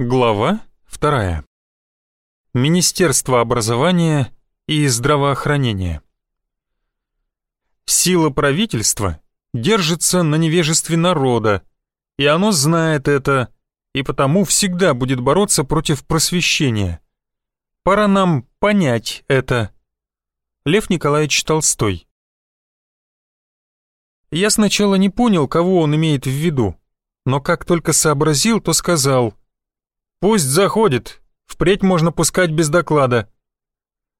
Глава вторая. Министерство образования и здравоохранения. Сила правительства держится на невежестве народа, и оно знает это, и потому всегда будет бороться против просвещения. Пора нам понять это. Лев Николаевич Толстой. Я сначала не понял, кого он имеет в виду, но как только сообразил, то сказал «Пусть заходит, впредь можно пускать без доклада».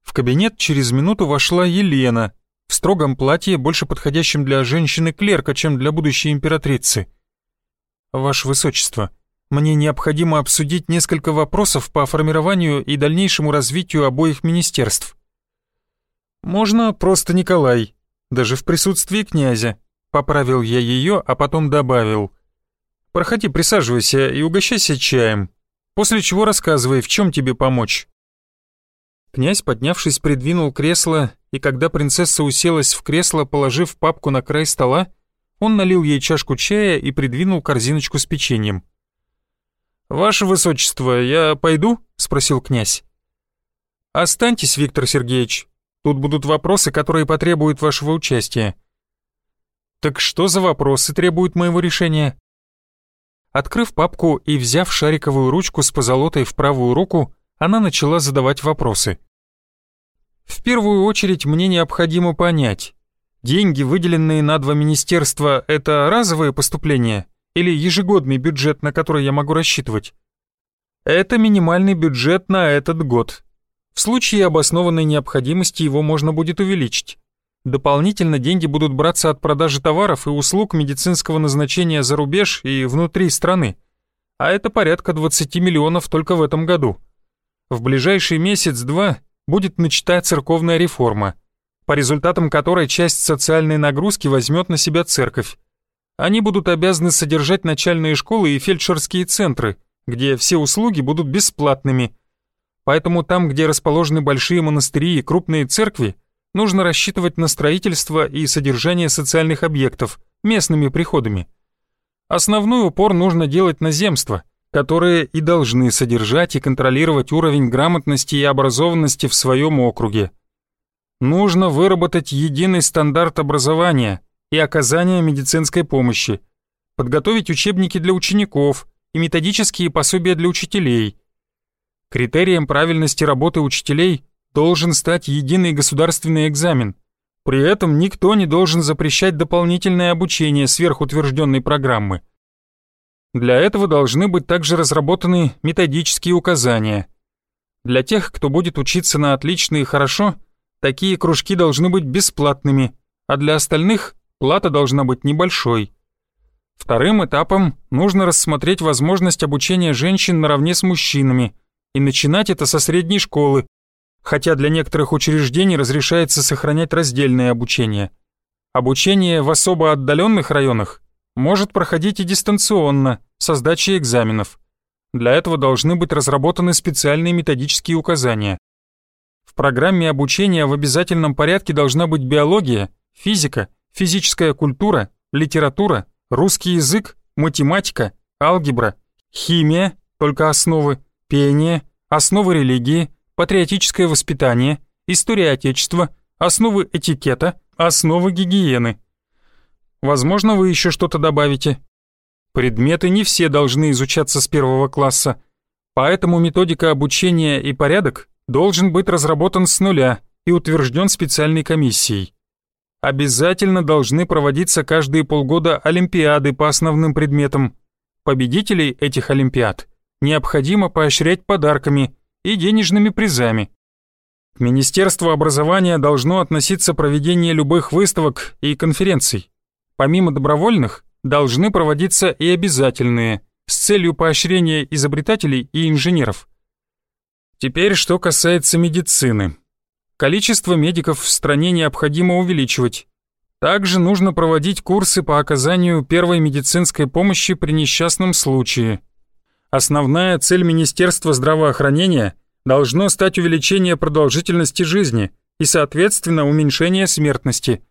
В кабинет через минуту вошла Елена, в строгом платье, больше подходящем для женщины-клерка, чем для будущей императрицы. «Ваше Высочество, мне необходимо обсудить несколько вопросов по формированию и дальнейшему развитию обоих министерств». «Можно просто Николай, даже в присутствии князя», — поправил я ее, а потом добавил. «Проходи, присаживайся и угощайся чаем, после чего рассказывай, в чем тебе помочь». Князь, поднявшись, придвинул кресло, и когда принцесса уселась в кресло, положив папку на край стола, он налил ей чашку чая и придвинул корзиночку с печеньем. «Ваше высочество, я пойду?» — спросил князь. «Останьтесь, Виктор Сергеевич. Тут будут вопросы, которые потребуют вашего участия». «Так что за вопросы требуют моего решения?» Открыв папку и взяв шариковую ручку с позолотой в правую руку, она начала задавать вопросы. «В первую очередь мне необходимо понять, деньги, выделенные на два министерства, это разовые поступления или ежегодный бюджет, на который я могу рассчитывать?» «Это минимальный бюджет на этот год. В случае обоснованной необходимости его можно будет увеличить. Дополнительно деньги будут браться от продажи товаров и услуг медицинского назначения за рубеж и внутри страны. А это порядка 20 миллионов только в этом году. В ближайший месяц-два будет начата церковная реформа, по результатам которой часть социальной нагрузки возьмет на себя церковь. Они будут обязаны содержать начальные школы и фельдшерские центры, где все услуги будут бесплатными. Поэтому там, где расположены большие монастыри и крупные церкви, нужно рассчитывать на строительство и содержание социальных объектов местными приходами. Основной упор нужно делать на земства, которые и должны содержать и контролировать уровень грамотности и образованности в своем округе. Нужно выработать единый стандарт образования и оказания медицинской помощи, подготовить учебники для учеников и методические пособия для учителей. Критерием правильности работы учителей должен стать единый государственный экзамен. При этом никто не должен запрещать дополнительное обучение сверхутвержденной программы. Для этого должны быть также разработаны методические указания. Для тех, кто будет учиться на отлично и хорошо, такие кружки должны быть бесплатными, а для остальных плата должна быть небольшой. Вторым этапом нужно рассмотреть возможность обучения женщин наравне с мужчинами и начинать это со средней школы, хотя для некоторых учреждений разрешается сохранять раздельное обучение. Обучение в особо отдаленных районах может проходить и дистанционно, со сдачей экзаменов. Для этого должны быть разработаны специальные методические указания. В программе обучения в обязательном порядке должна быть биология, физика, физическая культура, литература, русский язык, математика, алгебра, химия, только основы, пение, основы религии, патриотическое воспитание, история Отечества, основы этикета, основы гигиены. Возможно, вы еще что-то добавите. Предметы не все должны изучаться с первого класса, поэтому методика обучения и порядок должен быть разработан с нуля и утвержден специальной комиссией. Обязательно должны проводиться каждые полгода олимпиады по основным предметам. Победителей этих олимпиад необходимо поощрять подарками и денежными призами. К Министерству образования должно относиться проведение любых выставок и конференций. Помимо добровольных, должны проводиться и обязательные, с целью поощрения изобретателей и инженеров. Теперь что касается медицины. Количество медиков в стране необходимо увеличивать. Также нужно проводить курсы по оказанию первой медицинской помощи при несчастном случае – Основная цель Министерства здравоохранения должно стать увеличение продолжительности жизни и, соответственно, уменьшение смертности.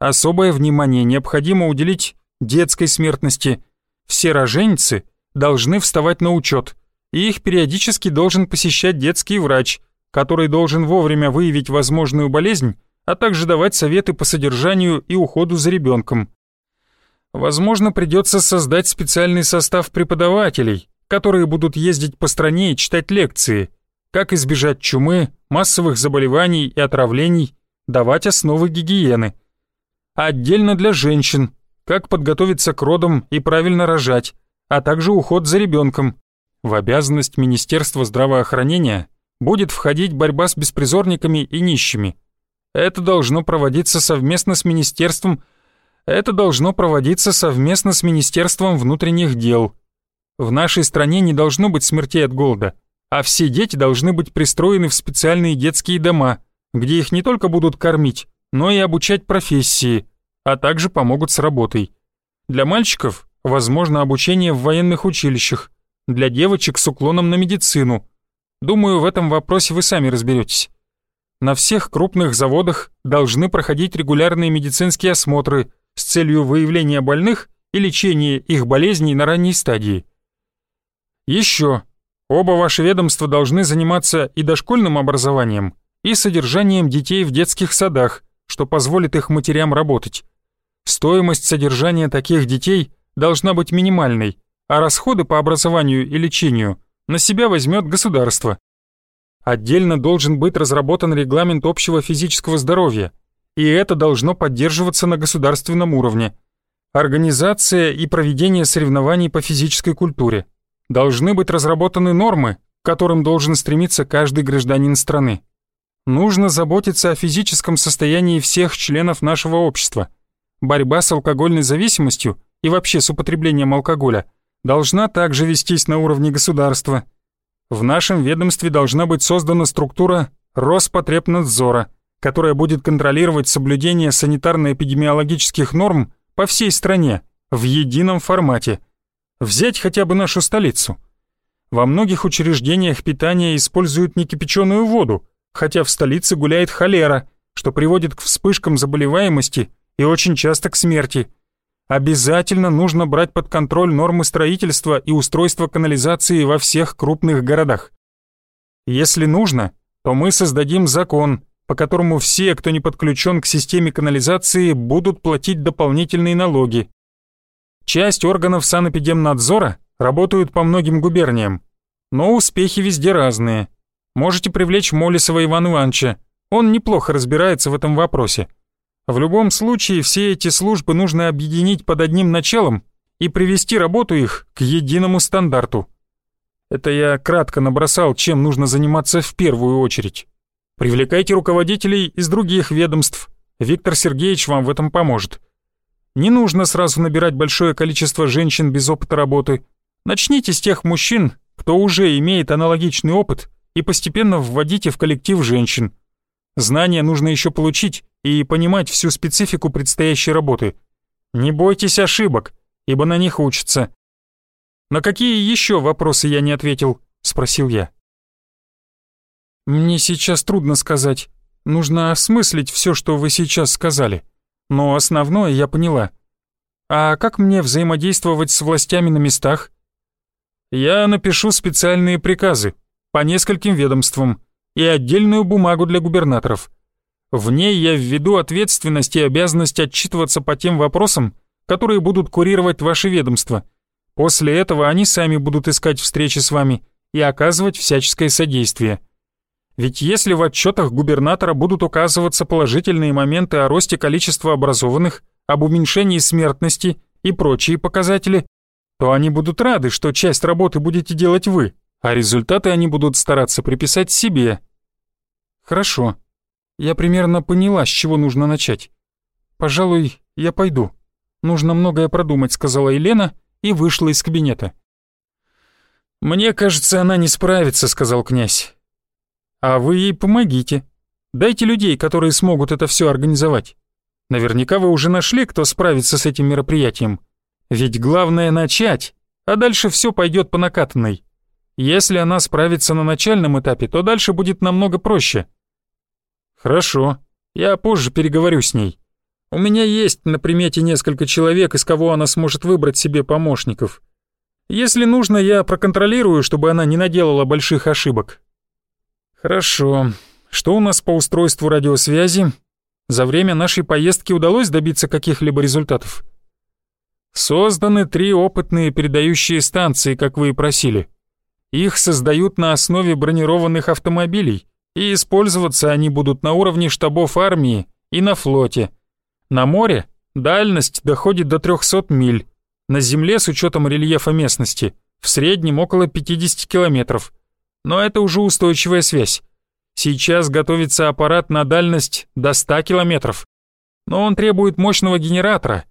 Особое внимание необходимо уделить детской смертности. Все роженицы должны вставать на учет и их периодически должен посещать детский врач, который должен вовремя выявить возможную болезнь, а также давать советы по содержанию и уходу за ребенком. Возможно, придется создать специальный состав преподавателей, которые будут ездить по стране и читать лекции, как избежать чумы, массовых заболеваний и отравлений, давать основы гигиены. Отдельно для женщин, как подготовиться к родам и правильно рожать, а также уход за ребенком. В обязанность Министерства здравоохранения будет входить борьба с беспризорниками и нищими. Это должно проводиться совместно с Министерством это должно проводиться совместно с Министерством внутренних дел. В нашей стране не должно быть смертей от голода, а все дети должны быть пристроены в специальные детские дома, где их не только будут кормить, но и обучать профессии, а также помогут с работой. Для мальчиков возможно обучение в военных училищах, для девочек с уклоном на медицину. Думаю, в этом вопросе вы сами разберетесь. На всех крупных заводах должны проходить регулярные медицинские осмотры – с целью выявления больных и лечения их болезней на ранней стадии. Еще. Оба ваши ведомства должны заниматься и дошкольным образованием, и содержанием детей в детских садах, что позволит их матерям работать. Стоимость содержания таких детей должна быть минимальной, а расходы по образованию и лечению на себя возьмет государство. Отдельно должен быть разработан регламент общего физического здоровья – и это должно поддерживаться на государственном уровне. Организация и проведение соревнований по физической культуре. Должны быть разработаны нормы, к которым должен стремиться каждый гражданин страны. Нужно заботиться о физическом состоянии всех членов нашего общества. Борьба с алкогольной зависимостью и вообще с употреблением алкоголя должна также вестись на уровне государства. В нашем ведомстве должна быть создана структура Роспотребнадзора – которая будет контролировать соблюдение санитарно-эпидемиологических норм по всей стране в едином формате. Взять хотя бы нашу столицу. Во многих учреждениях питания используют некипяченую воду, хотя в столице гуляет холера, что приводит к вспышкам заболеваемости и очень часто к смерти. Обязательно нужно брать под контроль нормы строительства и устройства канализации во всех крупных городах. Если нужно, то мы создадим закон, по которому все, кто не подключен к системе канализации, будут платить дополнительные налоги. Часть органов санэпидемнадзора работают по многим губерниям, но успехи везде разные. Можете привлечь Молисова Ивана Ивановича, он неплохо разбирается в этом вопросе. В любом случае, все эти службы нужно объединить под одним началом и привести работу их к единому стандарту. Это я кратко набросал, чем нужно заниматься в первую очередь. Привлекайте руководителей из других ведомств. Виктор Сергеевич вам в этом поможет. Не нужно сразу набирать большое количество женщин без опыта работы. Начните с тех мужчин, кто уже имеет аналогичный опыт, и постепенно вводите в коллектив женщин. Знания нужно еще получить и понимать всю специфику предстоящей работы. Не бойтесь ошибок, ибо на них учатся. «На какие еще вопросы я не ответил?» — спросил я. «Мне сейчас трудно сказать. Нужно осмыслить все, что вы сейчас сказали. Но основное я поняла. А как мне взаимодействовать с властями на местах?» «Я напишу специальные приказы по нескольким ведомствам и отдельную бумагу для губернаторов. В ней я введу ответственность и обязанность отчитываться по тем вопросам, которые будут курировать ваши ведомства. После этого они сами будут искать встречи с вами и оказывать всяческое содействие». Ведь если в отчетах губернатора будут указываться положительные моменты о росте количества образованных, об уменьшении смертности и прочие показатели, то они будут рады, что часть работы будете делать вы, а результаты они будут стараться приписать себе. Хорошо. Я примерно поняла, с чего нужно начать. Пожалуй, я пойду. Нужно многое продумать, сказала Елена и вышла из кабинета. Мне кажется, она не справится, сказал князь. А вы ей помогите. Дайте людей, которые смогут это все организовать. Наверняка вы уже нашли, кто справится с этим мероприятием. Ведь главное начать, а дальше все пойдет по накатанной. Если она справится на начальном этапе, то дальше будет намного проще. Хорошо, я позже переговорю с ней. У меня есть на примете несколько человек, из кого она сможет выбрать себе помощников. Если нужно, я проконтролирую, чтобы она не наделала больших ошибок. Хорошо. Что у нас по устройству радиосвязи? За время нашей поездки удалось добиться каких-либо результатов? Созданы три опытные передающие станции, как вы и просили. Их создают на основе бронированных автомобилей, и использоваться они будут на уровне штабов армии и на флоте. На море дальность доходит до 300 миль, на земле с учетом рельефа местности в среднем около 50 километров. Но это уже устойчивая связь. Сейчас готовится аппарат на дальность до 100 километров. Но он требует мощного генератора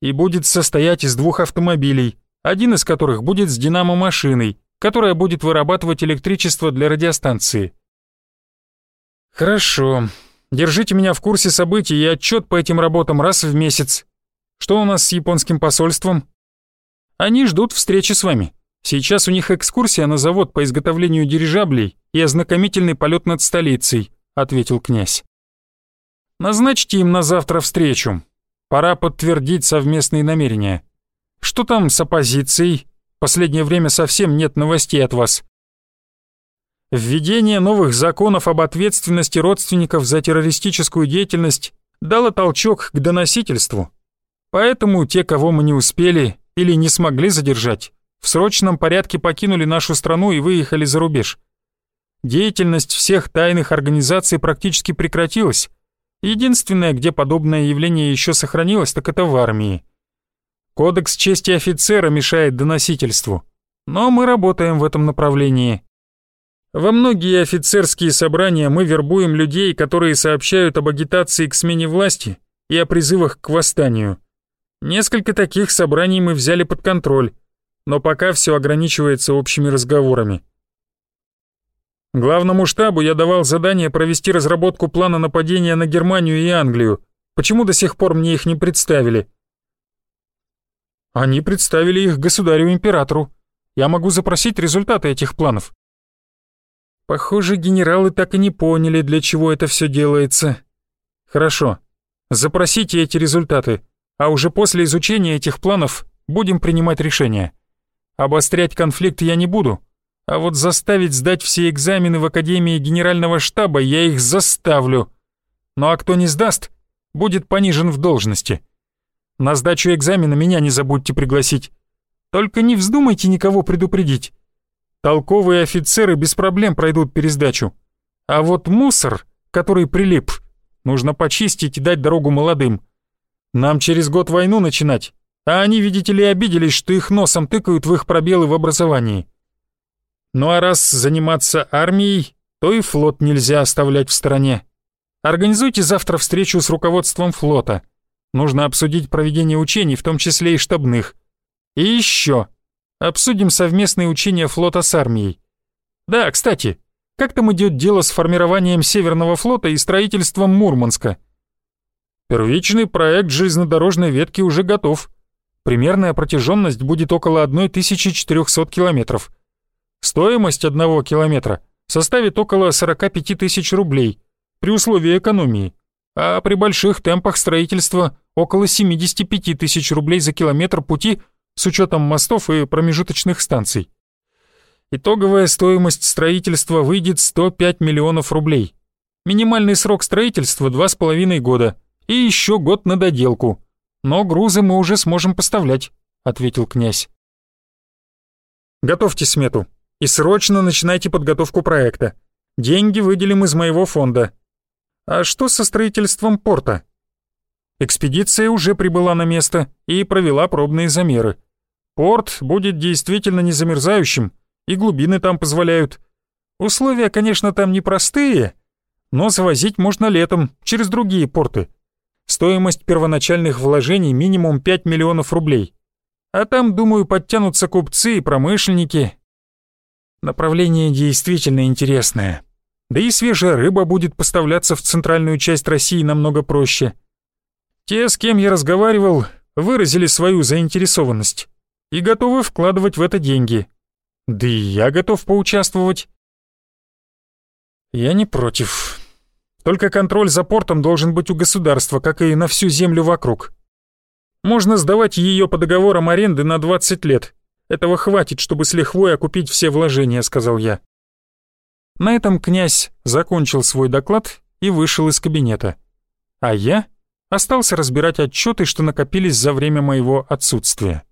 и будет состоять из двух автомобилей, один из которых будет с динамо-машиной, которая будет вырабатывать электричество для радиостанции. Хорошо. Держите меня в курсе событий и отчет по этим работам раз в месяц. Что у нас с японским посольством? Они ждут встречи с вами. Сейчас у них экскурсия на завод по изготовлению дирижаблей и ознакомительный полет над столицей», — ответил князь. «Назначьте им на завтра встречу. Пора подтвердить совместные намерения. Что там с оппозицией? Последнее время совсем нет новостей от вас». Введение новых законов об ответственности родственников за террористическую деятельность дало толчок к доносительству. Поэтому те, кого мы не успели, или не смогли задержать, в срочном порядке покинули нашу страну и выехали за рубеж. Деятельность всех тайных организаций практически прекратилась. Единственное, где подобное явление еще сохранилось, так это в армии. Кодекс чести офицера мешает доносительству, но мы работаем в этом направлении. Во многие офицерские собрания мы вербуем людей, которые сообщают об агитации к смене власти и о призывах к восстанию. Несколько таких собраний мы взяли под контроль, но пока все ограничивается общими разговорами. Главному штабу я давал задание провести разработку плана нападения на Германию и Англию. Почему до сих пор мне их не представили? Они представили их государю-императору. Я могу запросить результаты этих планов. Похоже, генералы так и не поняли, для чего это все делается. Хорошо. Запросите эти результаты а уже после изучения этих планов будем принимать решения. Обострять конфликт я не буду, а вот заставить сдать все экзамены в Академии Генерального штаба я их заставлю. Ну а кто не сдаст, будет понижен в должности. На сдачу экзамена меня не забудьте пригласить. Только не вздумайте никого предупредить. Толковые офицеры без проблем пройдут пересдачу. А вот мусор, который прилип, нужно почистить и дать дорогу молодым. Нам через год войну начинать, а они, видите ли, обиделись, что их носом тыкают в их пробелы в образовании. Ну а раз заниматься армией, то и флот нельзя оставлять в стороне. Организуйте завтра встречу с руководством флота. Нужно обсудить проведение учений, в том числе и штабных. И еще. Обсудим совместные учения флота с армией. Да, кстати, как там идет дело с формированием Северного флота и строительством Мурманска? Первичный проект железнодорожной ветки уже готов. Примерная протяженность будет около 1400 километров. Стоимость одного километра составит около 45 тысяч рублей при условии экономии, а при больших темпах строительства около 75 тысяч рублей за километр пути с учетом мостов и промежуточных станций. Итоговая стоимость строительства выйдет 105 миллионов рублей. Минимальный срок строительства 2,5 года – и еще год на доделку. Но грузы мы уже сможем поставлять», — ответил князь. «Готовьте смету и срочно начинайте подготовку проекта. Деньги выделим из моего фонда. А что со строительством порта?» Экспедиция уже прибыла на место и провела пробные замеры. Порт будет действительно незамерзающим, и глубины там позволяют. Условия, конечно, там непростые, но завозить можно летом через другие порты. Стоимость первоначальных вложений минимум 5 миллионов рублей. А там, думаю, подтянутся купцы и промышленники. Направление действительно интересное. Да и свежая рыба будет поставляться в центральную часть России намного проще. Те, с кем я разговаривал, выразили свою заинтересованность и готовы вкладывать в это деньги. Да и я готов поучаствовать. Я не против. Только контроль за портом должен быть у государства, как и на всю землю вокруг. Можно сдавать ее по договорам аренды на 20 лет, Этого хватит, чтобы с лихвой окупить все вложения», — сказал я. На этом князь закончил свой доклад и вышел из кабинета. А я остался разбирать отчеты, что накопились за время моего отсутствия.